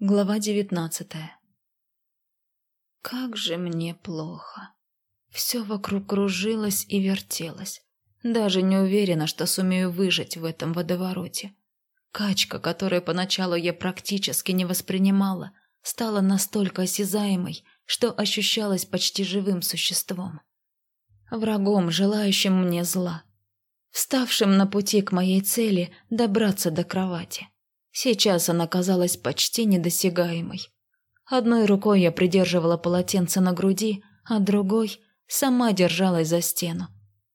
Глава девятнадцатая. Как же мне плохо. Все вокруг кружилось и вертелось. Даже не уверена, что сумею выжить в этом водовороте. Качка, которую поначалу я практически не воспринимала, стала настолько осязаемой, что ощущалась почти живым существом. Врагом, желающим мне зла. Вставшим на пути к моей цели добраться до кровати. Сейчас она казалась почти недосягаемой. Одной рукой я придерживала полотенце на груди, а другой сама держалась за стену.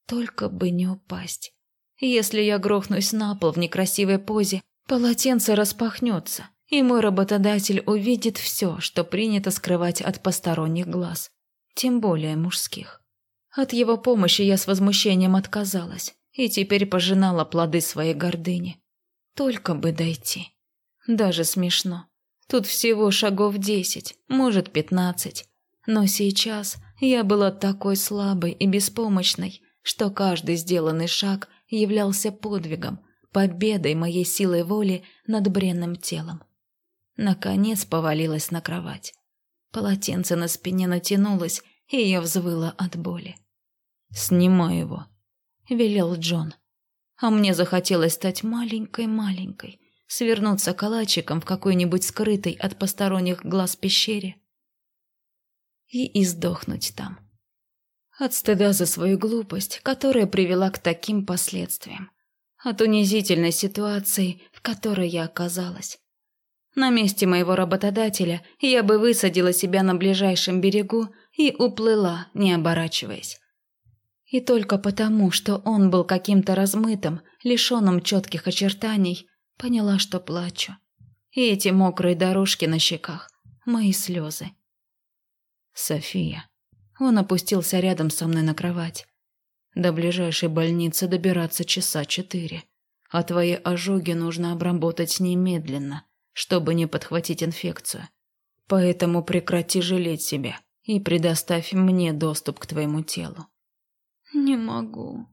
Только бы не упасть. Если я грохнусь на пол в некрасивой позе, полотенце распахнется, и мой работодатель увидит все, что принято скрывать от посторонних глаз, тем более мужских. От его помощи я с возмущением отказалась и теперь пожинала плоды своей гордыни. Только бы дойти. Даже смешно. Тут всего шагов десять, может пятнадцать. Но сейчас я была такой слабой и беспомощной, что каждый сделанный шаг являлся подвигом, победой моей силой воли над бренным телом. Наконец повалилась на кровать. Полотенце на спине натянулось, и я взвыла от боли. «Снимай его», — велел Джон. А мне захотелось стать маленькой-маленькой, свернуться калачиком в какой-нибудь скрытой от посторонних глаз пещере и издохнуть там. От стыда за свою глупость, которая привела к таким последствиям. От унизительной ситуации, в которой я оказалась. На месте моего работодателя я бы высадила себя на ближайшем берегу и уплыла, не оборачиваясь. И только потому, что он был каким-то размытым, лишенным четких очертаний, Поняла, что плачу. И эти мокрые дорожки на щеках – мои слезы. «София». Он опустился рядом со мной на кровать. До ближайшей больницы добираться часа четыре. А твои ожоги нужно обработать немедленно, чтобы не подхватить инфекцию. Поэтому прекрати жалеть себя и предоставь мне доступ к твоему телу. Не могу.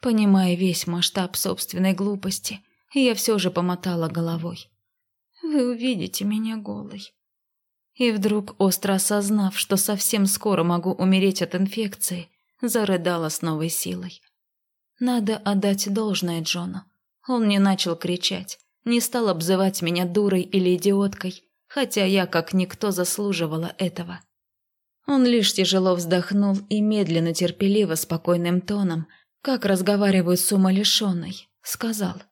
Понимая весь масштаб собственной глупости, я все же помотала головой. «Вы увидите меня голой». И вдруг, остро осознав, что совсем скоро могу умереть от инфекции, зарыдала с новой силой. Надо отдать должное Джону. Он не начал кричать, не стал обзывать меня дурой или идиоткой, хотя я, как никто, заслуживала этого. Он лишь тяжело вздохнул и медленно, терпеливо, спокойным тоном, как разговаривают с умалишенной, сказал.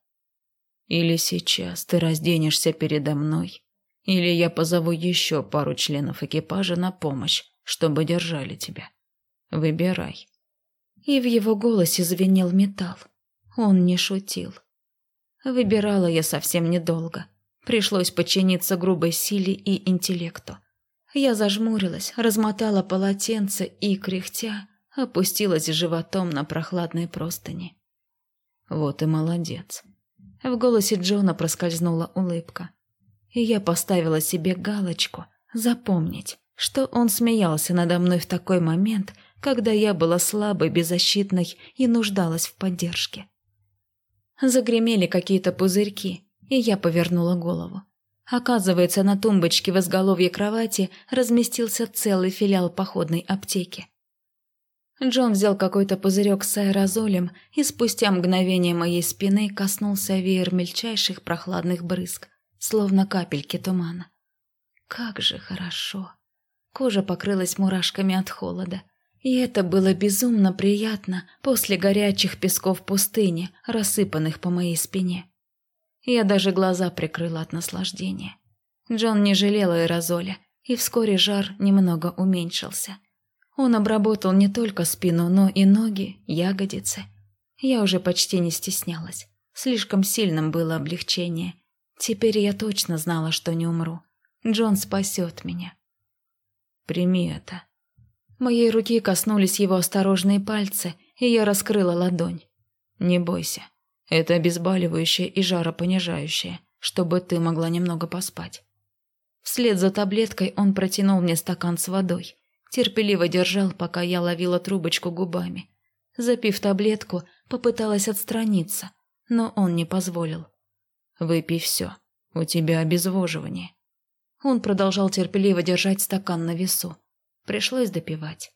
Или сейчас ты разденешься передо мной, или я позову еще пару членов экипажа на помощь, чтобы держали тебя. Выбирай». И в его голосе звенел металл. Он не шутил. Выбирала я совсем недолго. Пришлось подчиниться грубой силе и интеллекту. Я зажмурилась, размотала полотенце и, кряхтя, опустилась животом на прохладные простыни. «Вот и молодец», в голосе Джона проскользнула улыбка. И я поставила себе галочку запомнить, что он смеялся надо мной в такой момент, когда я была слабой, беззащитной и нуждалась в поддержке. Загремели какие-то пузырьки, и я повернула голову. Оказывается, на тумбочке в изголовье кровати разместился целый филиал походной аптеки. Джон взял какой-то пузырек с аэрозолем и спустя мгновение моей спины коснулся веер мельчайших прохладных брызг, словно капельки тумана. Как же хорошо. Кожа покрылась мурашками от холода. И это было безумно приятно после горячих песков пустыни, рассыпанных по моей спине. Я даже глаза прикрыла от наслаждения. Джон не жалел аэрозоля, и вскоре жар немного уменьшился. Он обработал не только спину, но и ноги, ягодицы. Я уже почти не стеснялась. Слишком сильным было облегчение. Теперь я точно знала, что не умру. Джон спасет меня. Прими это. Моей руки коснулись его осторожные пальцы, и я раскрыла ладонь. Не бойся. Это обезболивающее и жаропонижающее, чтобы ты могла немного поспать. Вслед за таблеткой он протянул мне стакан с водой. Терпеливо держал, пока я ловила трубочку губами. Запив таблетку, попыталась отстраниться, но он не позволил. «Выпей все. У тебя обезвоживание». Он продолжал терпеливо держать стакан на весу. Пришлось допивать.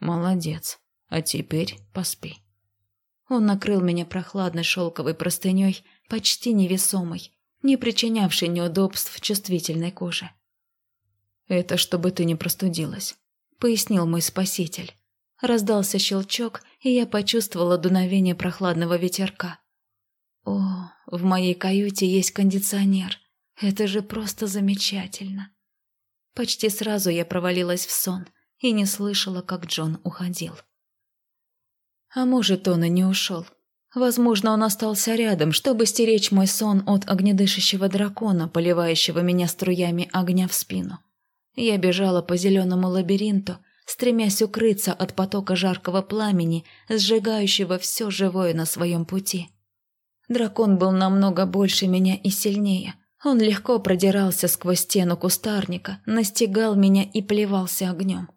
«Молодец. А теперь поспи». Он накрыл меня прохладной шелковой простыней, почти невесомой, не причинявшей неудобств чувствительной коже. «Это чтобы ты не простудилась», — пояснил мой спаситель. Раздался щелчок, и я почувствовала дуновение прохладного ветерка. О, в моей каюте есть кондиционер. Это же просто замечательно. Почти сразу я провалилась в сон и не слышала, как Джон уходил. А может, он и не ушел. Возможно, он остался рядом, чтобы стеречь мой сон от огнедышащего дракона, поливающего меня струями огня в спину. Я бежала по зеленому лабиринту, стремясь укрыться от потока жаркого пламени, сжигающего все живое на своем пути. Дракон был намного больше меня и сильнее. Он легко продирался сквозь стену кустарника, настигал меня и плевался огнем.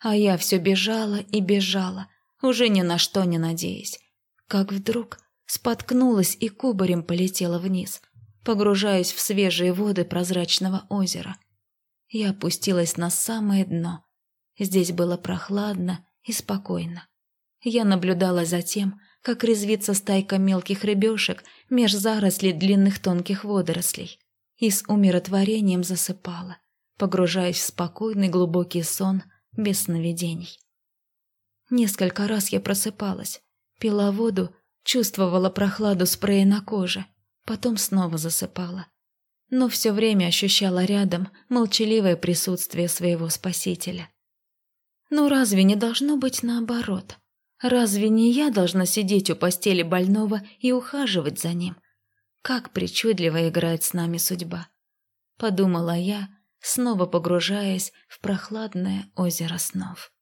А я все бежала и бежала, уже ни на что не надеясь. Как вдруг споткнулась и кубарем полетела вниз, погружаясь в свежие воды прозрачного озера. Я опустилась на самое дно. Здесь было прохладно и спокойно. Я наблюдала за тем, как резвится стайка мелких рыбешек меж зарослей длинных тонких водорослей, и с умиротворением засыпала, погружаясь в спокойный глубокий сон без сновидений. Несколько раз я просыпалась, пила воду, чувствовала прохладу спрея на коже, потом снова засыпала. Но все время ощущала рядом молчаливое присутствие своего спасителя. Но разве не должно быть наоборот? Разве не я должна сидеть у постели больного и ухаживать за ним? Как причудливо играет с нами судьба. Подумала я, снова погружаясь в прохладное озеро снов.